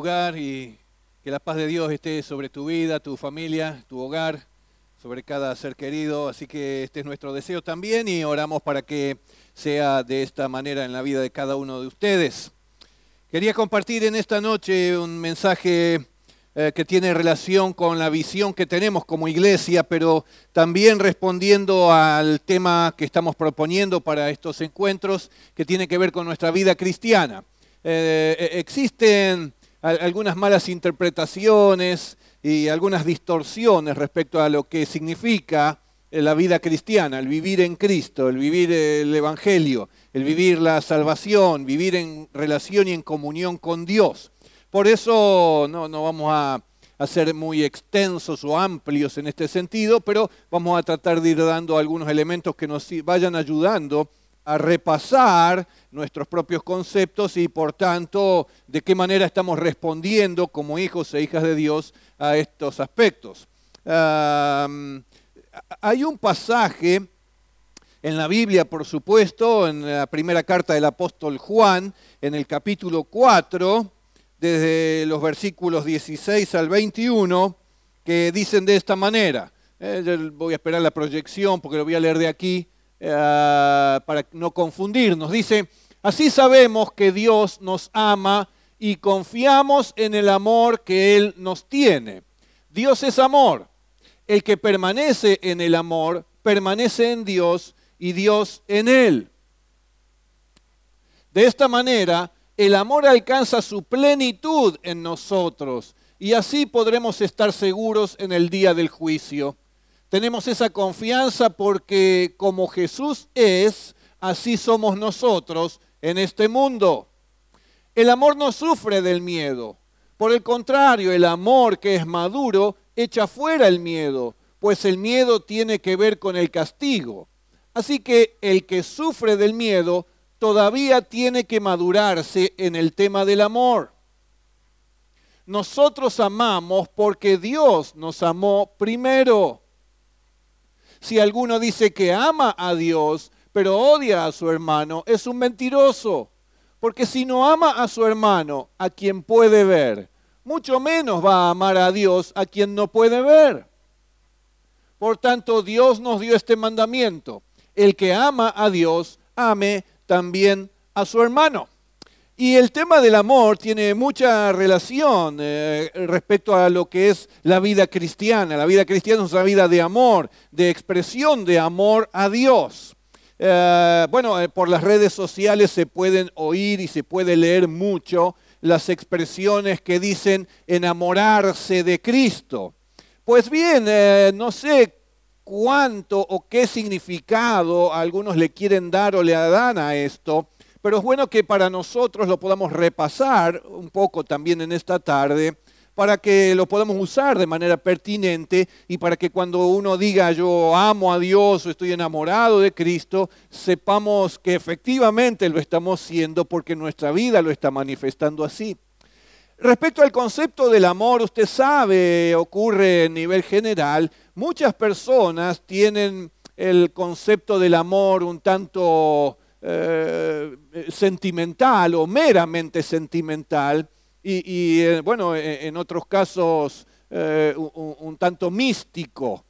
y que la paz de Dios esté sobre tu vida, tu familia, tu hogar, sobre cada ser querido. Así que este es nuestro deseo también y oramos para que sea de esta manera en la vida de cada uno de ustedes. Quería compartir en esta noche un mensaje eh, que tiene relación con la visión que tenemos como iglesia, pero también respondiendo al tema que estamos proponiendo para estos encuentros, que tiene que ver con nuestra vida cristiana. Eh, eh, existen algunas malas interpretaciones y algunas distorsiones respecto a lo que significa la vida cristiana, el vivir en Cristo, el vivir el Evangelio, el vivir la salvación, vivir en relación y en comunión con Dios. Por eso no, vamos a, ser muy extensos o amplios en este sentido, pero vamos a tratar de ir dando algunos elementos que nos vayan ayudando a repasar nuestros propios conceptos y por tanto de qué manera estamos respondiendo como hijos e hijas de Dios a estos aspectos. hay un pasaje en la Biblia, por supuesto, en la primera carta del apóstol Juan, en el capítulo 4, desde los versículos 16 al 21, que dicen de esta manera. Eh, voy a esperar la proyección porque lo voy a leer de aquí eh, para no confundirnos. Dice, así sabemos que Dios nos ama y confiamos en el amor que Él nos tiene. Dios es amor. El que permanece en el amor, permanece en Dios y Dios en Él. De esta manera, el amor alcanza su plenitud en nosotros y así podremos estar seguros en el día del juicio. Tenemos esa confianza porque como Jesús es, así somos nosotros en este mundo. El amor no sufre del miedo. Por el contrario, el amor que es maduro echa fuera el miedo, pues el miedo tiene que ver con el castigo. Así que el que sufre del miedo todavía tiene que madurarse en el tema del amor. Nosotros amamos porque Dios nos amó primero. Si alguno dice que ama a Dios, pero odia a su hermano, es un mentiroso. Porque si no ama a su hermano, a quien puede ver, mucho menos va a amar a Dios, a quien no puede ver. Por tanto, Dios nos dio este mandamiento. El que ama a Dios, ame también a su hermano. Y el tema del amor tiene mucha relación eh, respecto a lo que es la vida cristiana. La vida cristiana es una vida de amor, de expresión de amor a Dios. Eh, bueno, eh, por las redes sociales se pueden oír y se puede leer mucho las expresiones que dicen enamorarse de Cristo. Pues bien, no sé cuánto o qué significado algunos le quieren dar o le dan a esto, pero es bueno que para nosotros lo podamos repasar un poco también en esta tarde para que lo podamos usar de manera pertinente y para que cuando uno diga yo amo a Dios o estoy enamorado de Cristo, sepamos que efectivamente lo estamos siendo porque nuestra vida lo está manifestando así. Respecto al concepto del amor, usted sabe, ocurre a nivel general, muchas personas tienen el concepto del amor un tanto eh, sentimental o meramente sentimental y, eh, bueno, e, en otros casos eh, un, tanto místico.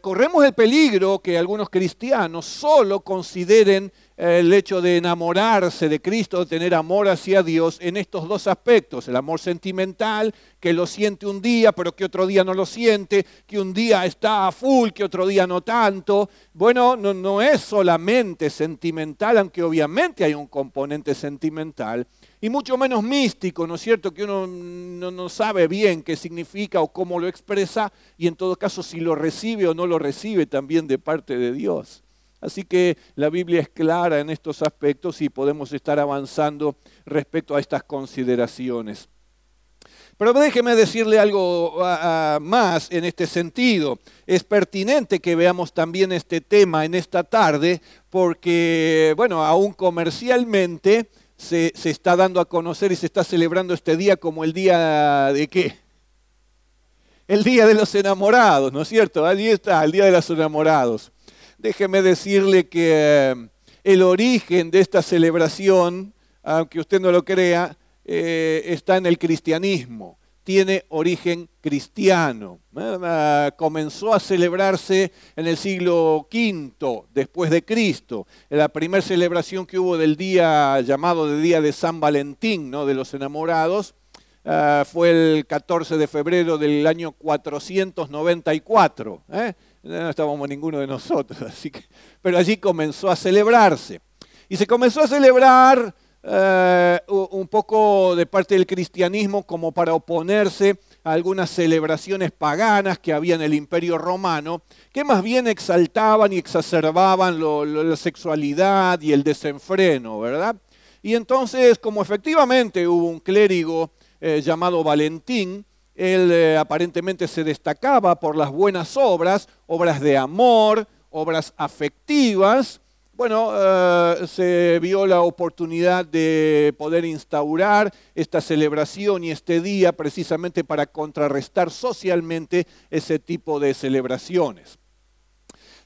corremos el peligro que algunos cristianos solo consideren el hecho de enamorarse de Cristo, de tener amor hacia Dios en estos dos aspectos, el amor sentimental, que lo siente un día, pero que otro día no lo siente, que un día está a full, que otro día no tanto. Bueno, no, no es solamente sentimental, aunque obviamente hay un componente sentimental, y mucho menos místico, ¿no es cierto? Que uno no, no, sabe bien qué significa o cómo lo expresa, y en todo caso si lo recibe o no lo recibe también de parte de Dios. Así que la Biblia es clara en estos aspectos y podemos estar avanzando respecto a estas consideraciones. Pero déjeme decirle algo más en este sentido. Es pertinente que veamos también este tema en esta tarde porque, bueno, aún comercialmente se, se, está dando a conocer y se está celebrando este día como el día de qué? El día de los enamorados, ¿no es cierto? Allí está, el día de los enamorados. Déjeme decirle que eh, el origen de esta celebración, aunque usted no lo crea, eh, está en el cristianismo, tiene origen cristiano. Comenzó a celebrarse en el siglo V después de Cristo. La primera celebración que hubo del día llamado de Día de San Valentín, ¿no? de los enamorados, ah, fue el 14 de febrero del año 494. No estábamos ninguno de nosotros, así que, pero allí comenzó a celebrarse. Y se comenzó a celebrar eh, un poco de parte del cristianismo como para oponerse a algunas celebraciones paganas que había en el imperio romano, que más bien exaltaban y exacerbaban la sexualidad y el desenfreno, ¿verdad? Y entonces, como efectivamente hubo un clérigo eh, llamado Valentín, él eh, aparentemente se destacaba por las buenas obras, obras de amor, obras afectivas, bueno, eh, se vio la oportunidad de poder instaurar esta celebración y este día precisamente para contrarrestar socialmente ese tipo de celebraciones.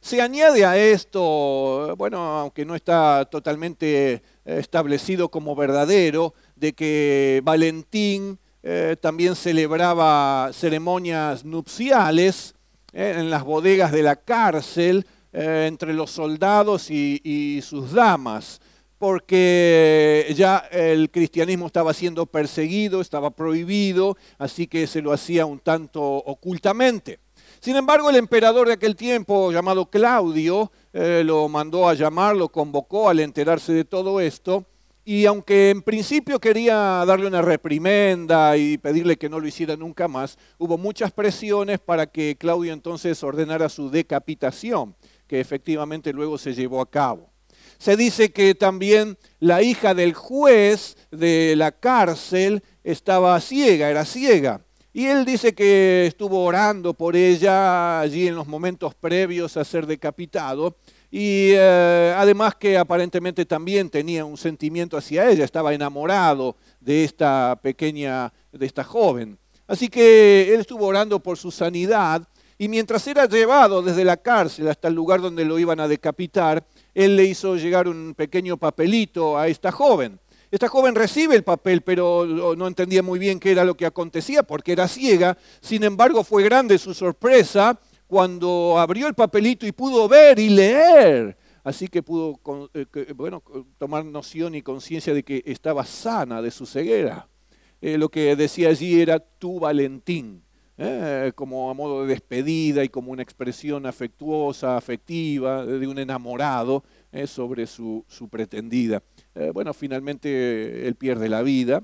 Se añade a esto, bueno, aunque no está totalmente eh, establecido como verdadero, de que Valentín eh, también celebraba ceremonias nupciales en las bodegas de la cárcel, eh, entre los soldados y, sus damas, porque ya el cristianismo estaba siendo perseguido, estaba prohibido, así que se lo hacía un tanto ocultamente. Sin embargo, el emperador de aquel tiempo, llamado Claudio, eh, lo mandó a llamar, lo convocó al enterarse de todo esto, y aunque en principio quería darle una reprimenda y pedirle que no lo hiciera nunca más, hubo muchas presiones para que Claudio entonces ordenara su decapitación que efectivamente luego se llevó a cabo. Se dice que también la hija del juez de la cárcel estaba ciega, era ciega. Y él dice que estuvo orando por ella allí en los momentos previos a ser decapitado. Y eh, además que aparentemente también tenía un sentimiento hacia ella, estaba enamorado de esta pequeña, de esta joven. Así que él estuvo orando por su sanidad y mientras era llevado desde la cárcel hasta el lugar donde lo iban a decapitar, él le hizo llegar un pequeño papelito a esta joven. Esta joven recibe el papel, pero no entendía muy bien qué era lo que acontecía porque era ciega. Sin embargo, fue grande su sorpresa cuando abrió el papelito y pudo ver y leer. Así que pudo eh, bueno, tomar noción y conciencia de que estaba sana de su ceguera. Eh, lo que decía allí era tu Valentín. ¿eh? como a modo de despedida y como una expresión afectuosa, afectiva de un enamorado sobre su, pretendida. Eh, bueno, finalmente él pierde la vida,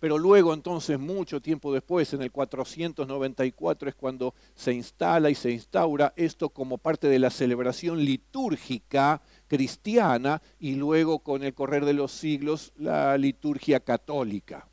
pero luego entonces, mucho tiempo después, en el 494 es cuando se instala y se instaura esto como parte de la celebración litúrgica cristiana y luego con el correr de los siglos la liturgia católica.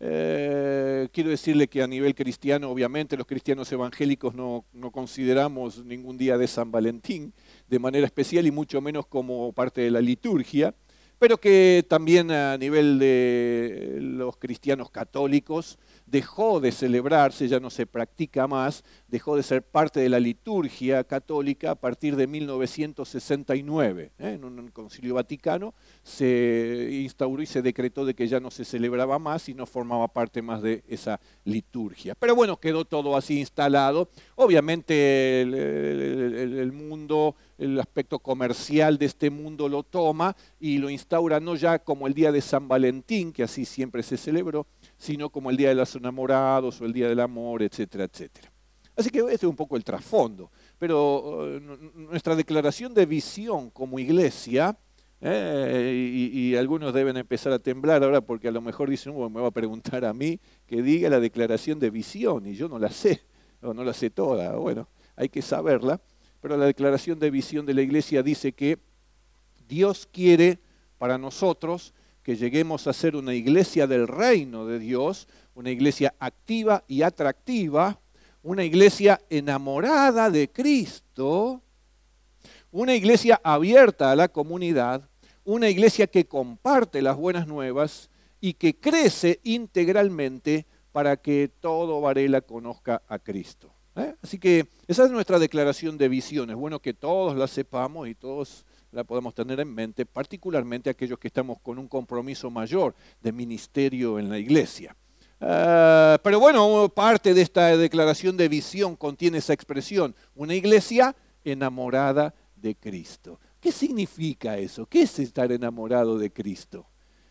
Eh, quiero decirle que a nivel cristiano, obviamente, los cristianos evangélicos no, consideramos ningún día de San Valentín de manera especial y mucho menos como parte de la liturgia, pero que también a nivel de los cristianos católicos dejó de celebrarse, ya no se practica más, dejó de ser parte de la liturgia católica a partir de 1969. ¿eh? En un concilio vaticano se instauró y se decretó de que ya no se celebraba más y no formaba parte más de esa liturgia. Pero bueno, quedó todo así instalado. Obviamente el, el mundo, el aspecto comercial de este mundo lo toma y lo instaura no ya como el día de San Valentín, que así siempre se celebró, sino como el Día de los Enamorados o el Día del Amor, etcétera, etcétera. Así que este es un poco el trasfondo. Pero eh, nuestra declaración de visión como iglesia, eh, y, algunos deben empezar a temblar ahora porque a lo mejor dicen, me va a preguntar a mí que diga la declaración de visión, y yo no la sé, o no la sé toda, bueno, hay que saberla, pero la declaración de visión de la iglesia dice que Dios quiere para nosotros que lleguemos a ser una iglesia del reino de Dios, una iglesia activa y atractiva, una iglesia enamorada de Cristo, una iglesia abierta a la comunidad, una iglesia que comparte las buenas nuevas y que crece integralmente para que todo Varela conozca a Cristo. ¿Eh? Así que esa es nuestra declaración de visión. Es bueno que todos la sepamos y todos la podemos tener en mente, particularmente aquellos que estamos con un compromiso mayor de ministerio en la iglesia. Ah, pero bueno, parte de esta declaración de visión contiene esa expresión, una iglesia enamorada de Cristo. ¿Qué significa eso? ¿Qué es estar enamorado de Cristo?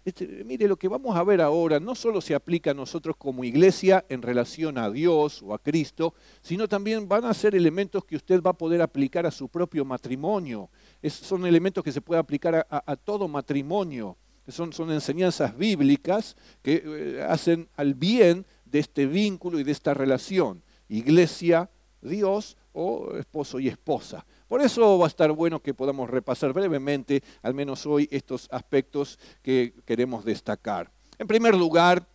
Este, mire, lo que vamos a ver ahora no solo se aplica a nosotros como iglesia en relación a Dios o a Cristo, sino también van a ser elementos que usted va a poder aplicar a su propio matrimonio. son elementos que se pueden aplicar a, todo matrimonio. Son, son, enseñanzas bíblicas que eh, hacen al bien de este vínculo y de esta relación. Iglesia, Dios o esposo y esposa. Por eso va a estar bueno que podamos repasar brevemente, al menos hoy, estos aspectos que queremos destacar. En primer lugar,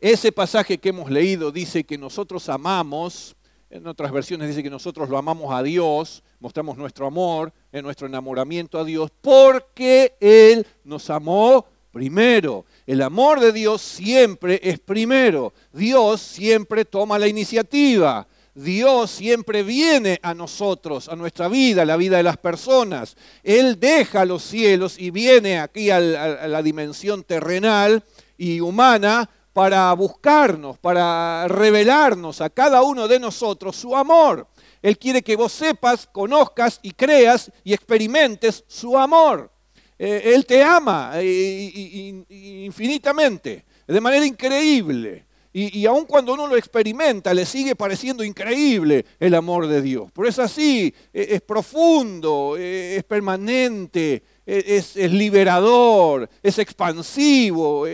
ese pasaje que hemos leído dice que nosotros amamos, en otras versiones dice que nosotros lo amamos a Dios, mostramos nuestro amor, en nuestro enamoramiento a Dios, porque Él nos amó primero. El amor de Dios siempre es primero. Dios siempre toma la iniciativa. Dios siempre viene a nosotros, a nuestra vida, a la vida de las personas. Él deja los cielos y viene aquí a la, dimensión terrenal y humana para buscarnos, para revelarnos a cada uno de nosotros su amor. Él quiere que vos sepas, conozcas y creas y experimentes su amor. Eh, él te ama eh, infinitamente, de manera increíble. Y, aun cuando uno lo experimenta, le sigue pareciendo increíble el amor de Dios. Pero es así, e, es, profundo, e, es permanente, e, es, liberador, es expansivo,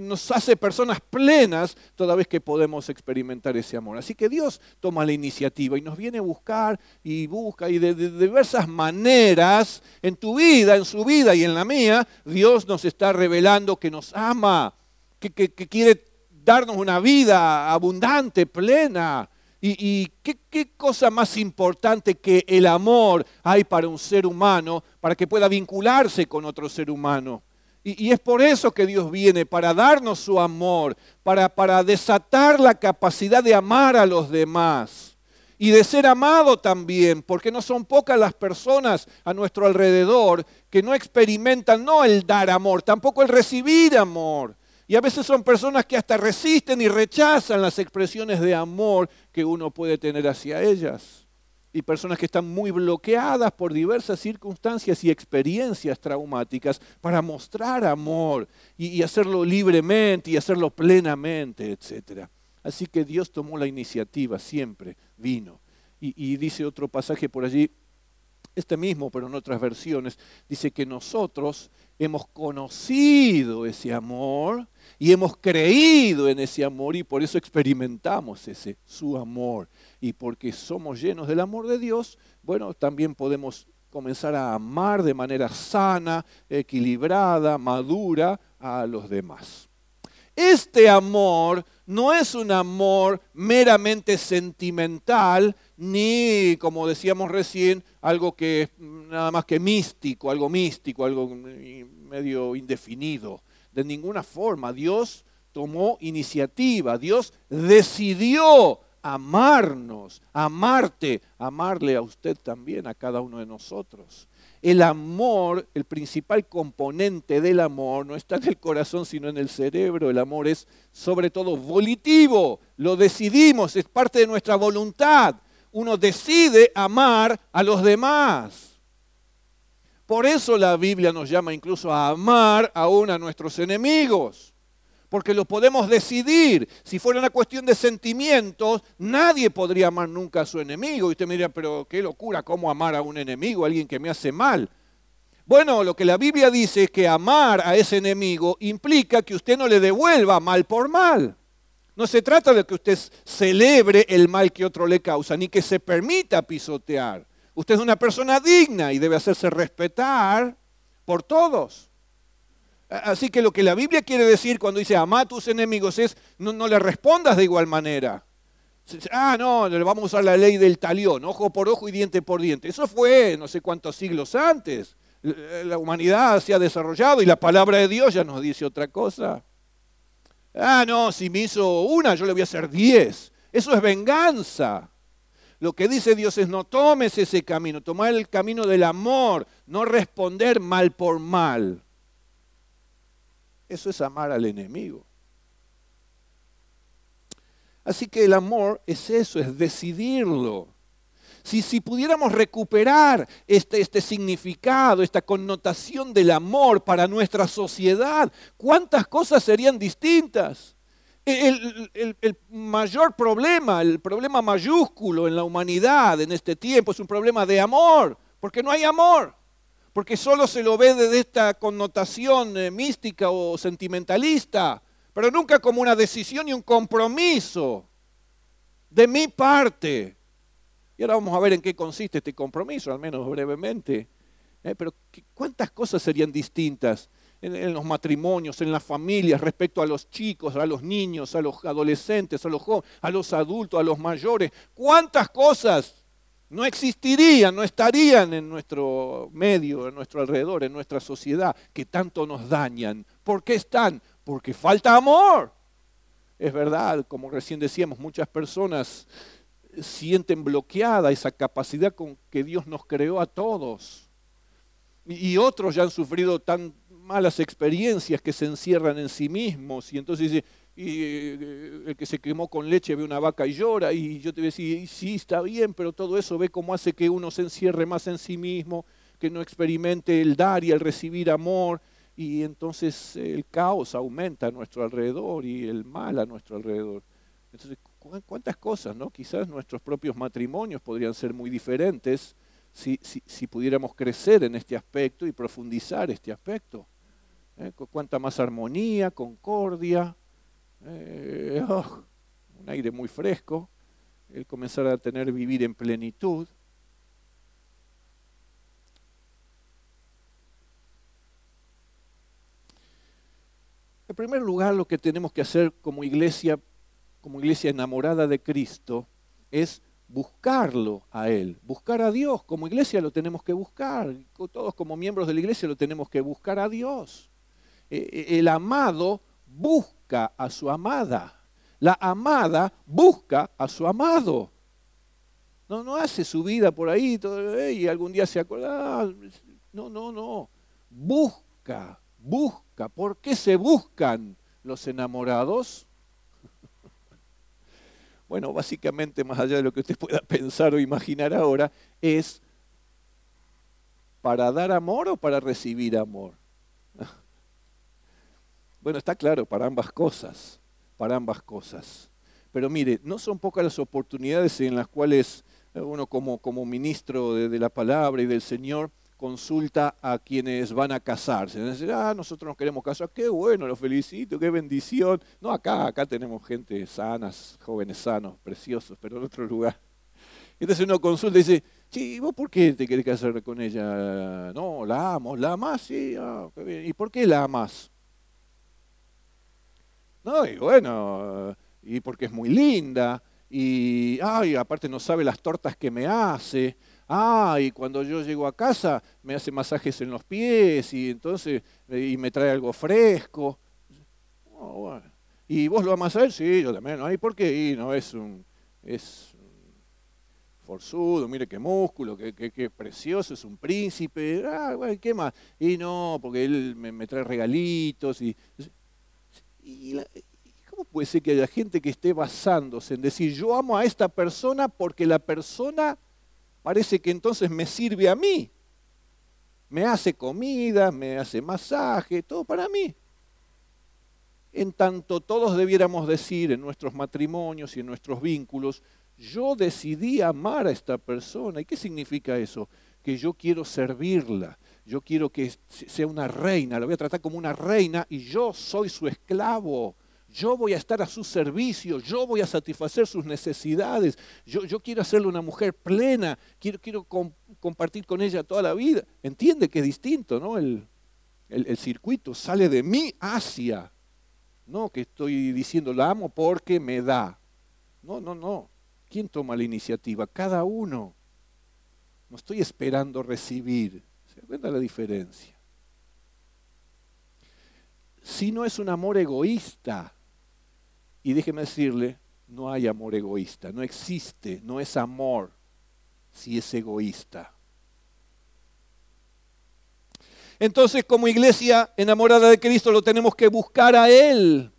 nos hace personas plenas toda vez que podemos experimentar ese amor. Así que Dios toma la iniciativa y nos viene a buscar y busca y de, diversas maneras en tu vida, en su vida y en la mía, Dios nos está revelando que nos ama, que quiere darnos una vida abundante, plena. ¿Y, qué, cosa más importante que el amor hay para un ser humano, para que pueda vincularse con otro ser humano? Y, es por eso que Dios viene, para darnos su amor, para, para desatar la capacidad de amar a los demás y de ser amado también, porque no son pocas las personas a nuestro alrededor que no experimentan no el dar amor, tampoco el recibir amor. Y a veces son personas que hasta resisten y rechazan las expresiones de amor que uno puede tener hacia ellas. Y personas que están muy bloqueadas por diversas circunstancias y experiencias traumáticas para mostrar amor y, hacerlo libremente y hacerlo plenamente, etc. Así que Dios tomó la iniciativa, siempre vino. y dice otro pasaje por allí, este mismo, pero en otras versiones, dice que nosotros hemos conocido ese amor y hemos creído en ese amor y por eso experimentamos ese su amor. Y porque somos llenos del amor de Dios, bueno, también podemos comenzar a amar de manera sana, equilibrada, madura a los demás. Este amor no es un amor meramente sentimental, ni, como decíamos recién, algo que es nada más que místico, algo místico, algo medio indefinido. De ninguna forma. Dios tomó iniciativa, Dios decidió amarnos, amarte, amarle a usted también, a cada uno de nosotros. El amor, el principal componente del amor, no está en el corazón, sino en el cerebro. El amor es sobre todo volitivo, lo decidimos, es parte de nuestra voluntad. Uno decide amar a los demás. Por eso la Biblia nos llama incluso a amar aún a nuestros enemigos porque lo podemos decidir. Si fuera una cuestión de sentimientos, nadie podría amar nunca a su enemigo. Y usted me dirá, pero qué locura, ¿cómo amar a un enemigo, a alguien que me hace mal? Bueno, lo que la Biblia dice es que amar a ese enemigo implica que usted no le devuelva mal por mal. No se trata de que usted celebre el mal que otro le causa, ni que se permita pisotear. Usted es una persona digna y debe hacerse respetar por todos. Así que lo que la Biblia quiere decir cuando dice ama a tus enemigos es no, no le respondas de igual manera. Ah, no, vamos a usar la ley del talión, ojo por ojo y diente por diente. Eso fue no sé cuántos siglos antes. La humanidad se ha desarrollado y la palabra de Dios ya nos dice otra cosa. Ah, no, si me hizo una, yo le voy a hacer diez. Eso es venganza. Lo que dice Dios es no tomes ese camino, tomar el camino del amor, no responder mal por mal. Eso es amar al enemigo. Así que el amor es eso, es decidirlo. Si, si pudiéramos recuperar este, este significado, esta connotación del amor para nuestra sociedad, ¿cuántas cosas serían distintas? El, el, mayor problema, el problema mayúsculo en la humanidad en este tiempo es un problema de amor, porque no hay amor, porque solo se lo ve desde esta connotación eh, mística o sentimentalista, pero nunca como una decisión y un compromiso de mi parte. Y ahora vamos a ver en qué consiste este compromiso, al menos brevemente. Eh, pero ¿cuántas cosas serían distintas en, los matrimonios, en las familias, respecto a los chicos, a los niños, a los adolescentes, a los a los adultos, a los mayores? ¿Cuántas cosas no existirían, no estarían en nuestro medio, en nuestro alrededor, en nuestra sociedad, que tanto nos dañan? ¿Por qué están? Porque falta amor. Es verdad, como recién decíamos, muchas personas sienten bloqueada esa capacidad con que Dios nos creó a todos. Y otros ya han sufrido tan malas experiencias que se encierran en sí mismos y entonces dice, y eh, el que se quemó con leche ve una vaca y llora y yo te voy a decir, sí, está bien, pero todo eso ve cómo hace que uno se encierre más en sí mismo, que no experimente el dar y el recibir amor y entonces el caos aumenta a nuestro alrededor y el mal a nuestro alrededor. Entonces, cuántas cosas, ¿no? Quizás nuestros propios matrimonios podrían ser muy diferentes si, si, pudiéramos crecer en este aspecto y profundizar este aspecto. ¿Eh? Cuánta más armonía, concordia, eh, oh, un aire muy fresco, el comenzar a tener vivir en plenitud. En primer lugar, lo que tenemos que hacer como iglesia como iglesia enamorada de Cristo es buscarlo a Él, buscar a Dios. Como iglesia lo tenemos que buscar, todos como miembros de la iglesia lo tenemos que buscar a Dios. E, e, el amado busca a su amada, la amada busca a su amado. No, no hace su vida por ahí y algún día se acuerda. No, no, no. Busca, busca. ¿Por qué se buscan los enamorados? Bueno, básicamente, más allá de lo que usted pueda pensar o imaginar ahora, es para dar amor o para recibir amor. Bueno, está claro, para ambas cosas, para ambas cosas. Pero mire, no son pocas las oportunidades en las cuales uno como, como ministro de la palabra y del Señor consulta a quienes van a casarse. ah, nosotros nos queremos casar, qué bueno, los felicito, qué bendición. No, acá, acá tenemos gente sanas, jóvenes sanos, preciosos, pero en otro lugar. Entonces uno consulta y dice, sí, ¿vos por qué te querés casar con ella? No, la amo, la amas, sí, ah, qué bien. ¿Y por qué la amas? No, y bueno, y porque es muy linda, y ay, aparte no sabe las tortas que me hace, Ah, y cuando yo llego a casa me hace masajes en los pies y entonces y me trae algo fresco. Oh, ¿Y vos lo amas a él? Sí, yo también. ¿no? ¿Y por qué? Y no, es un, es forzudo, mire qué músculo, qué, qué, precioso, es un príncipe. Ah, bueno, ¿qué más? Y no, porque él me, trae regalitos. Y, y ¿Cómo puede ser que haya gente que esté basándose en decir, yo amo a esta persona porque la persona parece que entonces me sirve a mí. Me hace comida, me hace masaje, todo para mí. En tanto todos debiéramos decir en nuestros matrimonios y en nuestros vínculos, yo decidí amar a esta persona. ¿Y qué significa eso? Que yo quiero servirla, yo quiero que sea una reina, la voy a tratar como una reina y yo soy su esclavo yo voy a estar a su servicio, yo voy a satisfacer sus necesidades, yo, quiero hacerle una mujer plena, quiero, quiero compartir con ella toda la vida. Entiende que es distinto, ¿no? El, el, circuito sale de mí hacia, no que estoy diciendo la amo porque me da. No, no, no. ¿Quién toma la iniciativa? Cada uno. No estoy esperando recibir. ¿Se da cuenta la diferencia? Si no es un amor egoísta, y déjeme decirle, no hay amor egoísta, no existe, no es amor si es egoísta. Entonces, como iglesia enamorada de Cristo, lo tenemos que buscar a Él.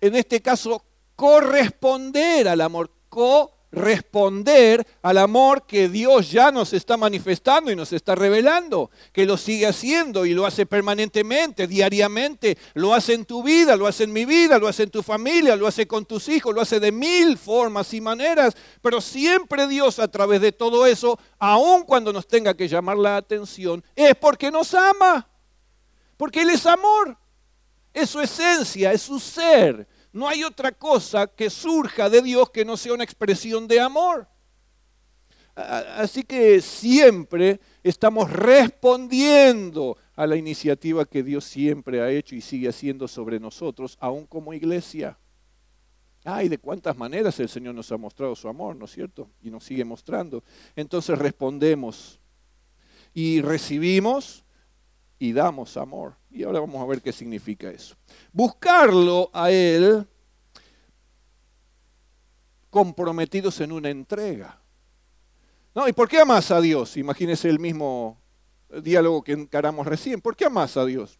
En este caso, corresponder al amor, corresponder al amor que Dios ya nos está manifestando y nos está revelando, que lo sigue haciendo y lo hace permanentemente, diariamente, lo hace en tu vida, lo hace en mi vida, lo hace en tu familia, lo hace con tus hijos, lo hace de mil formas y maneras, pero siempre Dios a través de todo eso, aun cuando nos tenga que llamar la atención, es porque nos ama, porque Él es amor, es su esencia, es su ser no hay otra cosa que surja de Dios que no sea una expresión de amor. Así que siempre estamos respondiendo a la iniciativa que Dios siempre ha hecho y sigue haciendo sobre nosotros, aún como iglesia. Ay, de cuántas maneras el Señor nos ha mostrado su amor, ¿no es cierto? Y nos sigue mostrando. Entonces respondemos y recibimos y damos amor. Y ahora vamos a ver qué significa eso. Buscarlo a Él comprometidos en una entrega. ¿No? ¿Y por qué amas a Dios? Imagínese el mismo diálogo que encaramos recién. ¿Por qué amas a Dios?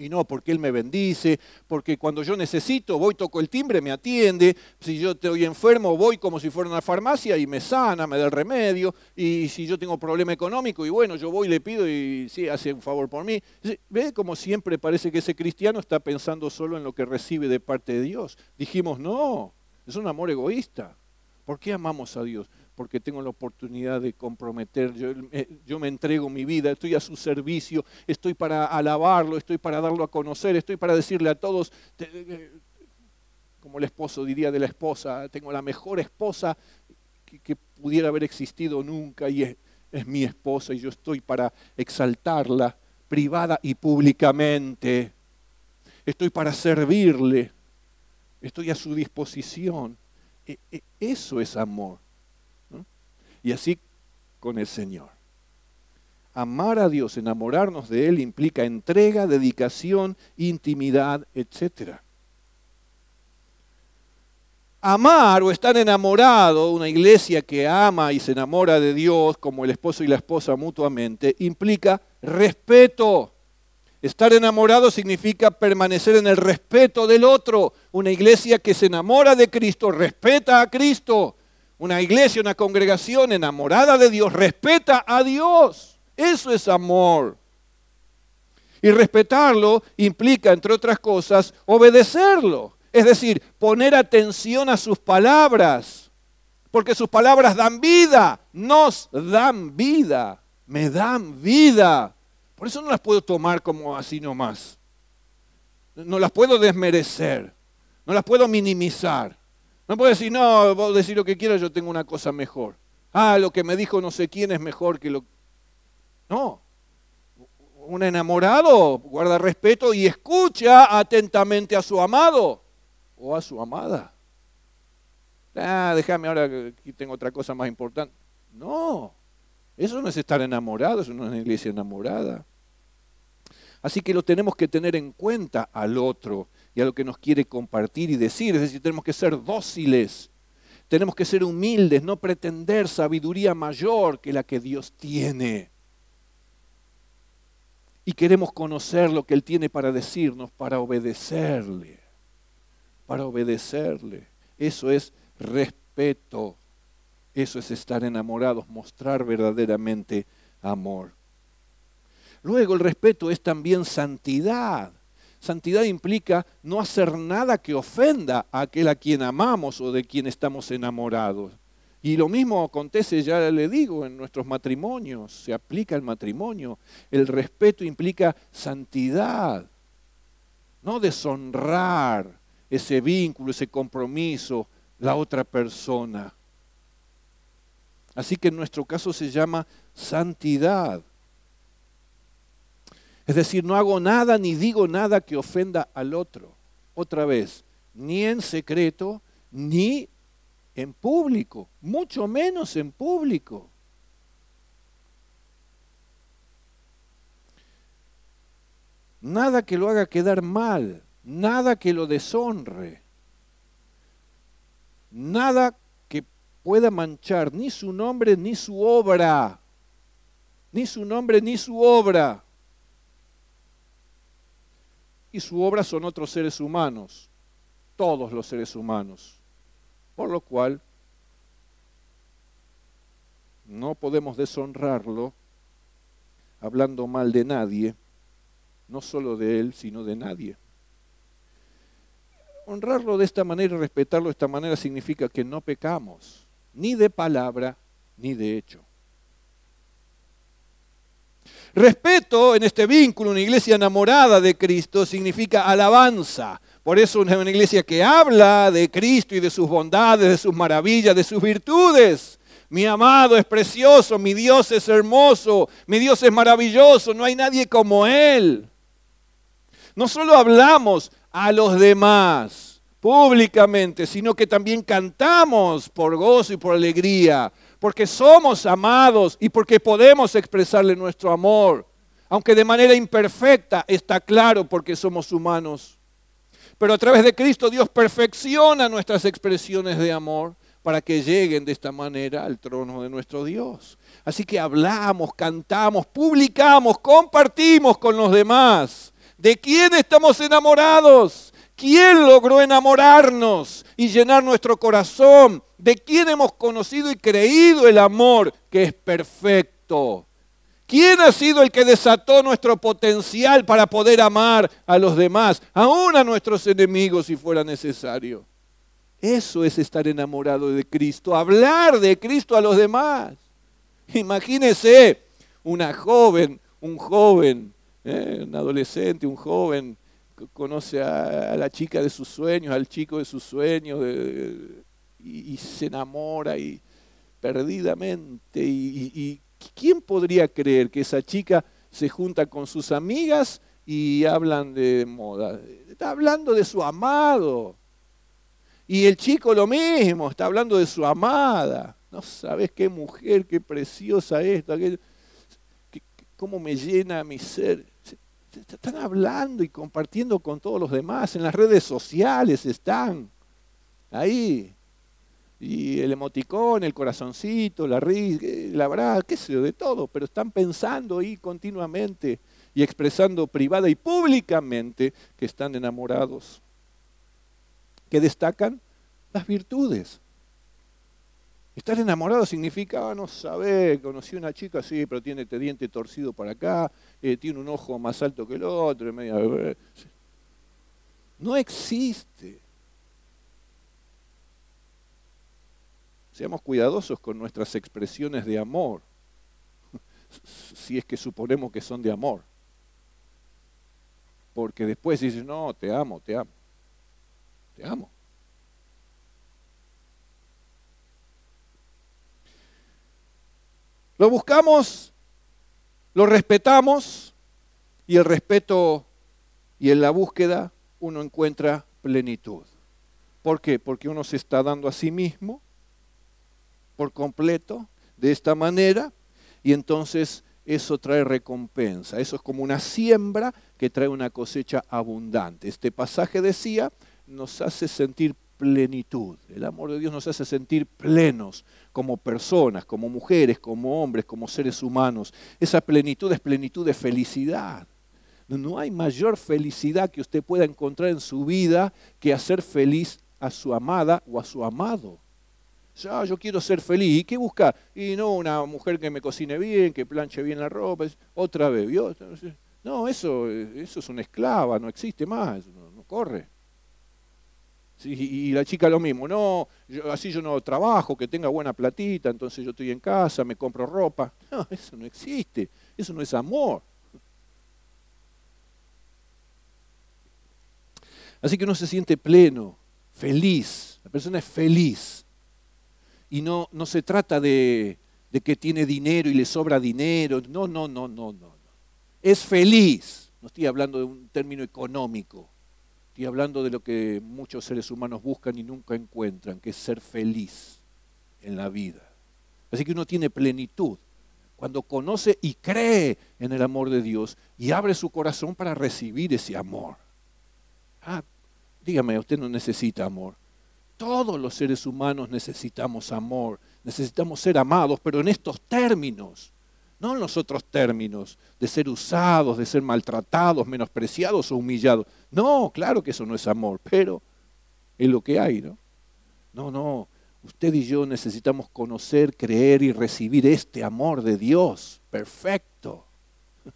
Y no, porque Él me bendice, porque cuando yo necesito, voy, toco el timbre, me atiende. Si yo estoy enfermo, voy como si fuera una farmacia y me sana, me da el remedio. Y si yo tengo problema económico, y bueno, yo voy, le pido y sí, hace un favor por mí. ¿Ve como siempre parece que ese cristiano está pensando solo en lo que recibe de parte de Dios? Dijimos, no, es un amor egoísta. ¿Por qué amamos a Dios? Porque tengo la oportunidad de comprometer, yo, me entrego mi vida, estoy a su servicio, estoy para alabarlo, estoy para darlo a conocer, estoy para decirle a todos, eh, como el esposo diría de la esposa, tengo la mejor esposa que, pudiera haber existido nunca y es, mi esposa y yo estoy para exaltarla privada y públicamente. Estoy para servirle, estoy a su disposición. E, e, eso es amor. Y así con el Señor. Amar a Dios, enamorarnos de Él implica entrega, dedicación, intimidad, etc. Amar o estar enamorado, una iglesia que ama y se enamora de Dios como el esposo y la esposa mutuamente, implica respeto. Estar enamorado significa permanecer en el respeto del otro. Una iglesia que se enamora de Cristo respeta a Cristo una iglesia, una congregación enamorada de Dios, respeta a Dios. Eso es amor. Y respetarlo implica, entre otras cosas, obedecerlo. Es decir, poner atención a sus palabras. Porque sus palabras dan vida, nos dan vida, me dan vida. Por eso no las puedo tomar como así nomás. No las puedo desmerecer, no las puedo minimizar. No puedo decir, no, vos decir lo que quieras, yo tengo una cosa mejor. Ah, lo que me dijo no sé quién es mejor que lo... No. Un enamorado guarda respeto y escucha atentamente a su amado o a su amada. Ah, déjame ahora que tengo otra cosa más importante. No, eso no es estar enamorado, eso no es una iglesia enamorada. Así que lo tenemos que tener en cuenta al otro y a lo que nos quiere compartir y decir. Es decir, tenemos que ser dóciles, tenemos que ser humildes, no pretender sabiduría mayor que la que Dios tiene. Y queremos conocer lo que Él tiene para decirnos, para obedecerle, para obedecerle. Eso es respeto, eso es estar enamorados, mostrar verdaderamente amor. Luego el respeto es también santidad. Santidad implica no hacer nada que ofenda a aquel a quien amamos o de quien estamos enamorados. Y lo mismo acontece, ya le digo, en nuestros matrimonios, se aplica el matrimonio. El respeto implica santidad, no deshonrar ese vínculo, ese compromiso, la otra persona. Así que en nuestro caso se llama santidad. Es decir, no hago nada ni digo nada que ofenda al otro. Otra vez, ni en secreto, ni en público, mucho menos en público. Nada que lo haga quedar mal, nada que lo deshonre. nada que pueda manchar ni su nombre ni su obra. Ni su nombre ni su obra. Y su obra son otros seres humanos, todos los seres humanos. Por lo cual no podemos deshonrarlo hablando mal de nadie, no solo de él, sino de nadie. Honrarlo de esta manera y respetarlo de esta manera significa que no pecamos, ni de palabra, ni de hecho. Respeto en este vínculo, una iglesia enamorada de Cristo, significa alabanza. Por eso es una iglesia que habla de Cristo y de sus bondades, de sus maravillas, de sus virtudes. Mi amado es precioso, mi Dios es hermoso, mi Dios es maravilloso, no hay nadie como Él. No solo hablamos a los demás públicamente, sino que también cantamos por gozo y por alegría, porque somos amados y porque podemos expresarle nuestro amor, aunque de manera imperfecta, está claro porque somos humanos. Pero a través de Cristo Dios perfecciona nuestras expresiones de amor para que lleguen de esta manera al trono de nuestro Dios. Así que hablamos, cantamos, publicamos, compartimos con los demás. ¿De quién estamos enamorados? ¿Quién logró enamorarnos y llenar nuestro corazón? ¿De quién hemos conocido y creído el amor que es perfecto? ¿Quién ha sido el que desató nuestro potencial para poder amar a los demás, aún a nuestros enemigos si fuera necesario? Eso es estar enamorado de Cristo, hablar de Cristo a los demás. Imagínese una joven, un joven, eh, un adolescente, un joven, conoce a, la chica de sus sueños, al chico de sus sueños, y, se enamora y perdidamente. y quién podría creer que esa chica se junta con sus amigas y hablan de moda? Está hablando de su amado y el chico lo mismo, está hablando de su amada. No sabes qué mujer, qué preciosa esta, qué, cómo me llena mi ser. Están hablando y compartiendo con todos los demás. En las redes sociales están. Ahí. Y el emoticón, el corazoncito, la risa, la verdad, qué sé yo, de todo. Pero están pensando ahí continuamente y expresando privada y públicamente que están enamorados. ¿Qué destacan? Las virtudes. Estar enamorado significa, ah, no saber, conocí a una chica, sí, pero tiene este diente torcido para acá, eh, tiene un ojo más alto que el otro. Media... No existe. Seamos cuidadosos con nuestras expresiones de amor, si es que suponemos que son de amor. Porque después dices, no, te amo, te amo. Te amo. Lo buscamos, lo respetamos y el respeto y en la búsqueda uno encuentra plenitud. ¿Por qué? Porque uno se está dando a sí mismo por completo de esta manera y entonces eso trae recompensa. Eso es como una siembra que trae una cosecha abundante. Este pasaje decía, nos hace sentir plenitud. El amor de Dios nos hace sentir plenos como personas, como mujeres, como hombres, como seres humanos. Esa plenitud es plenitud de felicidad. No hay mayor felicidad que usted pueda encontrar en su vida que hacer feliz a su amada o a su amado. Ya, yo quiero ser feliz. ¿Y qué busca? Y no una mujer que me cocine bien, que planche bien la ropa. Otra vez, No, eso, eso es una esclava, no existe más, no corre y la chica lo mismo, no, así yo no trabajo, que tenga buena platita, entonces yo estoy en casa, me compro ropa. No, eso no existe, eso no es amor. Así que uno se siente pleno, feliz, la persona es feliz. Y no, no se trata de, de que tiene dinero y le sobra dinero, no, no, no, no, no. Es feliz, no estoy hablando de un término económico y hablando de lo que muchos seres humanos buscan y nunca encuentran, que es ser feliz en la vida. Así que uno tiene plenitud cuando conoce y cree en el amor de Dios y abre su corazón para recibir ese amor. Ah, dígame, usted no necesita amor. Todos los seres humanos necesitamos amor, necesitamos ser amados, pero en estos términos, no en los otros términos, de ser usados, de ser maltratados, menospreciados o humillados. No, claro que eso no es amor, pero es lo que hay, ¿no? No, no, usted y yo necesitamos conocer, creer y recibir este amor de Dios, perfecto.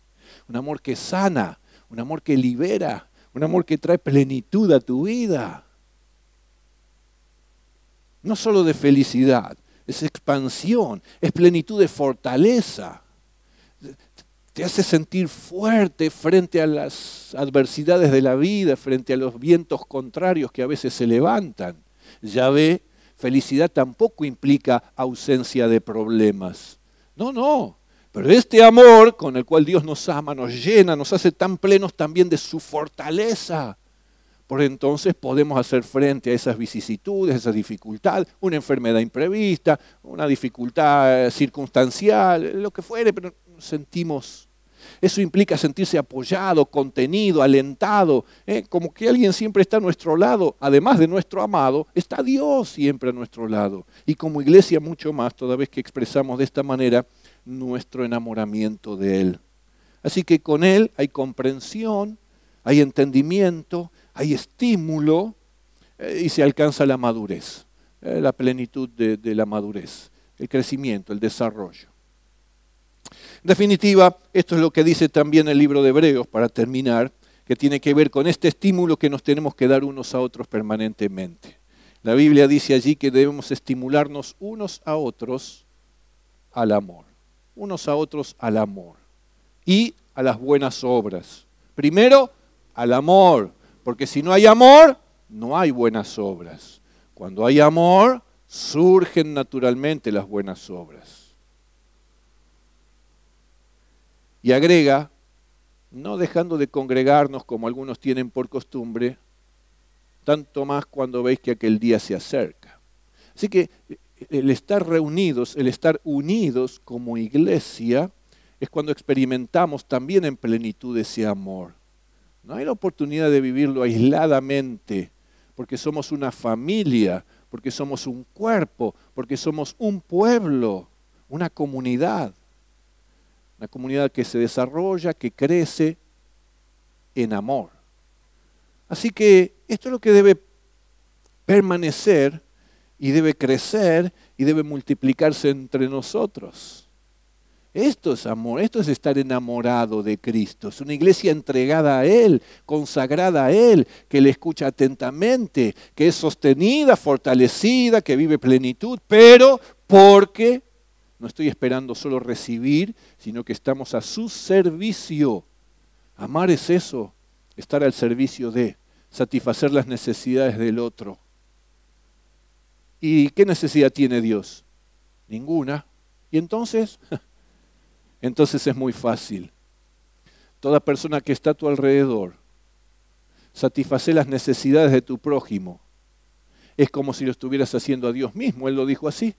Un amor que sana, un amor que libera, un amor que trae plenitud a tu vida. No solo de felicidad, es expansión, es plenitud de fortaleza. Te hace sentir fuerte frente a las adversidades de la vida, frente a los vientos contrarios que a veces se levantan. Ya ve, felicidad tampoco implica ausencia de problemas. No, no. Pero este amor con el cual Dios nos ama, nos llena, nos hace tan plenos también de su fortaleza. Por entonces podemos hacer frente a esas vicisitudes, esa dificultad, una enfermedad imprevista, una dificultad circunstancial, lo que fuere, pero sentimos. Eso implica sentirse apoyado, contenido, alentado, ¿eh? como que alguien siempre está a nuestro lado, además de nuestro amado, está Dios siempre a nuestro lado. Y como iglesia mucho más, toda vez que expresamos de esta manera, nuestro enamoramiento de Él. Así que con Él hay comprensión, hay entendimiento, hay estímulo eh, y se alcanza la madurez, eh, la plenitud de, de la madurez, el crecimiento, el desarrollo. En definitiva, esto es lo que dice también el libro de Hebreos, para terminar, que tiene que ver con este estímulo que nos tenemos que dar unos a otros permanentemente. La Biblia dice allí que debemos estimularnos unos a otros al amor unos a otros al amor y a las buenas obras. Primero, al amor, porque si no hay amor, no hay buenas obras. Cuando hay amor, surgen naturalmente las buenas obras. Y agrega, no dejando de congregarnos como algunos tienen por costumbre, tanto más cuando veis que aquel día se acerca. Así que el estar reunidos, el estar unidos como iglesia, es cuando experimentamos también en plenitud ese amor. No hay la oportunidad de vivirlo aisladamente, porque somos una familia, porque somos un cuerpo, porque somos un pueblo, una comunidad. Una comunidad que se desarrolla, que crece en amor. Así que esto es lo que debe permanecer y debe crecer y debe multiplicarse entre nosotros. Esto es amor, esto es estar enamorado de Cristo. Es una iglesia entregada a Él, consagrada a Él, que le escucha atentamente, que es sostenida, fortalecida, que vive plenitud, pero porque no estoy esperando solo recibir, sino que estamos a su servicio. Amar es eso, estar al servicio de, satisfacer las necesidades del otro. ¿Y qué necesidad tiene Dios? Ninguna. Y entonces, entonces es muy fácil. Toda persona que está a tu alrededor, satisface las necesidades de tu prójimo. Es como si lo estuvieras haciendo a Dios mismo. Él lo dijo así.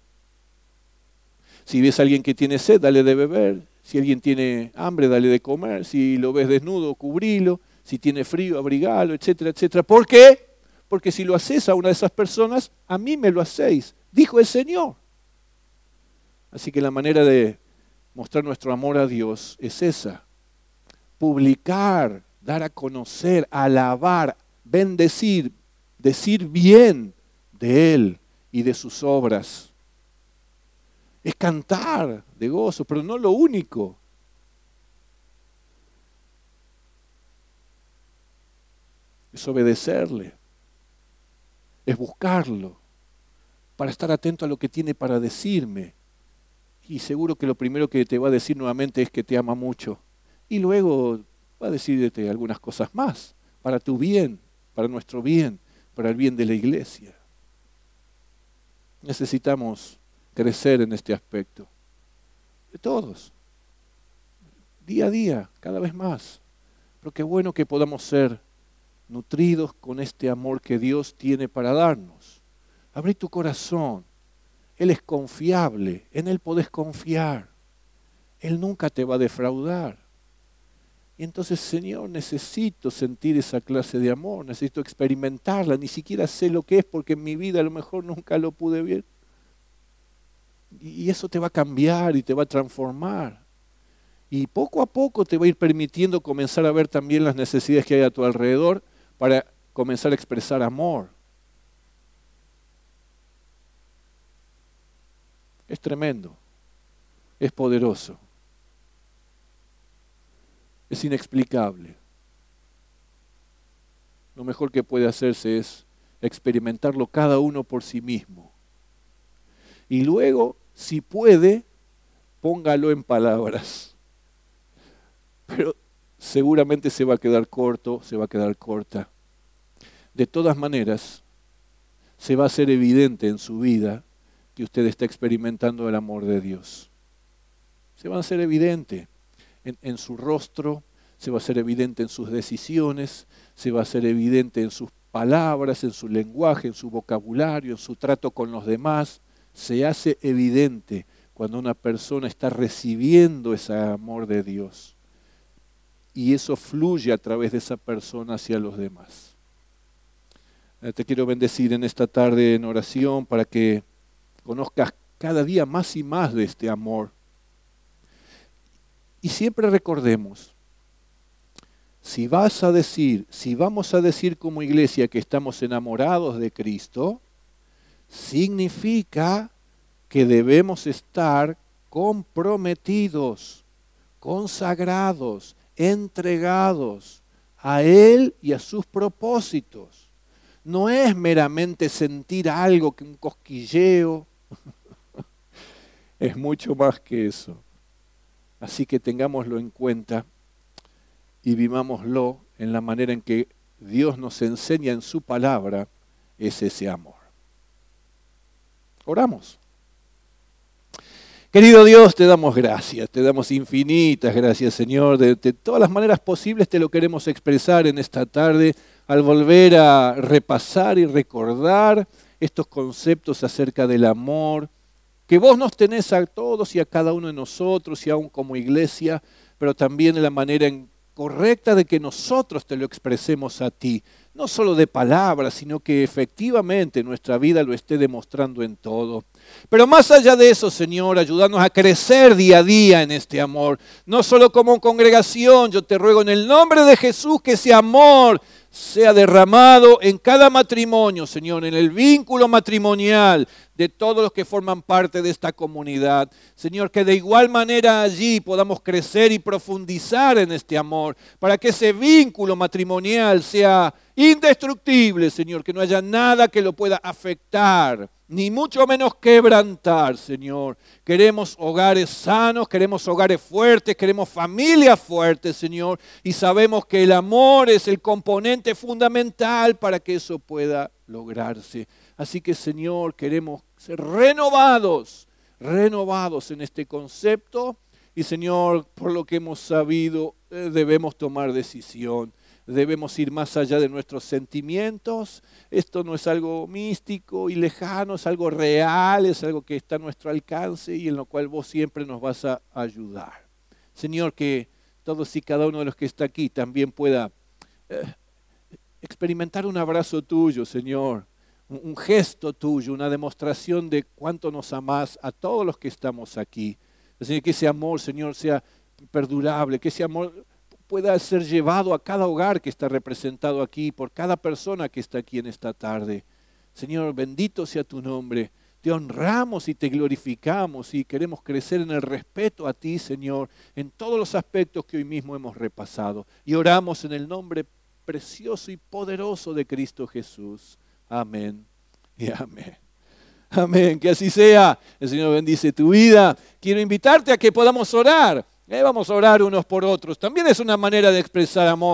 Si ves a alguien que tiene sed, dale de beber. Si alguien tiene hambre, dale de comer. Si lo ves desnudo, cubrilo. Si tiene frío, abrigalo, etcétera, etcétera. ¿Por qué? porque si lo haces a una de esas personas, a mí me lo hacéis, dijo el Señor. Así que la manera de mostrar nuestro amor a Dios es esa, publicar, dar a conocer, alabar, bendecir, decir bien de Él y de sus obras. Es cantar de gozo, pero no lo único. Es obedecerle es buscarlo, para estar atento a lo que tiene para decirme. Y seguro que lo primero que te va a decir nuevamente es que te ama mucho. Y luego va a decirte algunas cosas más, para tu bien, para nuestro bien, para el bien de la iglesia. Necesitamos crecer en este aspecto. De todos. Día a día, cada vez más. Pero qué bueno que podamos ser nutridos con este amor que Dios tiene para darnos. Abrí tu corazón. Él es confiable, en Él podés confiar. Él nunca te va a defraudar. Y entonces, Señor, necesito sentir esa clase de amor, necesito experimentarla, ni siquiera sé lo que es porque en mi vida a lo mejor nunca lo pude ver. Y eso te va a cambiar y te va a transformar. Y poco a poco te va a ir permitiendo comenzar a ver también las necesidades que hay a tu alrededor para comenzar a expresar amor. Es tremendo, es poderoso, es inexplicable. Lo mejor que puede hacerse es experimentarlo cada uno por sí mismo. Y luego, si puede, póngalo en palabras. Pero seguramente se va a quedar corto, se va a quedar corta. De todas maneras, se va a hacer evidente en su vida que usted está experimentando el amor de Dios. Se va a hacer evidente en, su rostro, se va a hacer evidente en sus decisiones, se va a hacer evidente en sus palabras, en su lenguaje, en su vocabulario, en su trato con los demás. Se hace evidente cuando una persona está recibiendo ese amor de Dios. Y eso fluye a través de esa persona hacia los demás. Eh, te quiero bendecir en esta tarde en oración para que conozcas cada día más y más de este amor. Y siempre recordemos, si vas a decir, si vamos a decir como iglesia que estamos enamorados de Cristo, significa que debemos estar comprometidos, consagrados, entregados a Él y a sus propósitos. No es meramente sentir algo que un cosquilleo, es mucho más que eso. Así que tengámoslo en cuenta y vivámoslo en la manera en que Dios nos enseña en su palabra, es ese amor. Oramos. Querido Dios, te damos gracias, te damos infinitas gracias, Señor. De, de, todas las maneras posibles te lo queremos expresar en esta tarde al volver a repasar y recordar estos conceptos acerca del amor, que vos nos tenés a todos y a cada uno de nosotros y aún como iglesia, pero también de la manera correcta de que nosotros te lo expresemos a ti, no solo de palabras, sino que efectivamente nuestra vida lo esté demostrando en todo. Pero más allá de eso, Señor, ayúdanos a crecer día a día en este amor, no solo como congregación, yo te ruego en el nombre de Jesús que ese amor sea derramado en cada matrimonio, Señor, en el vínculo matrimonial de todos los que forman parte de esta comunidad. Señor, que de igual manera allí podamos crecer y profundizar en este amor, para que ese vínculo matrimonial sea indestructible, Señor, que no haya nada que lo pueda afectar ni mucho menos quebrantar, Señor. Queremos hogares sanos, queremos hogares fuertes, queremos familias fuertes, Señor. Y sabemos que el amor es el componente fundamental para que eso pueda lograrse. Así que, Señor, queremos ser renovados, renovados en este concepto. Y, Señor, por lo que hemos sabido, eh, debemos tomar decisión debemos ir más allá de nuestros sentimientos. Esto no es algo místico y lejano, es algo real, es algo que está a nuestro alcance y en lo cual vos siempre nos vas a ayudar. Señor, que todos y cada uno de los que está aquí también pueda eh, experimentar un abrazo tuyo, Señor, un gesto tuyo, una demostración de cuánto nos amás a todos los que estamos aquí. Señor, que ese amor, Señor, sea perdurable, que ese amor pueda ser llevado a cada hogar que está representado aquí, por cada persona que está aquí en esta tarde. Señor, bendito sea tu nombre. Te honramos y te glorificamos y queremos crecer en el respeto a ti, Señor, en todos los aspectos que hoy mismo hemos repasado. Y oramos en el nombre precioso y poderoso de Cristo Jesús. Amén y amén. Amén, que así sea. El Señor bendice tu vida. Quiero invitarte a que podamos orar. Eh, vamos a orar unos por otros. También es una manera de expresar amor.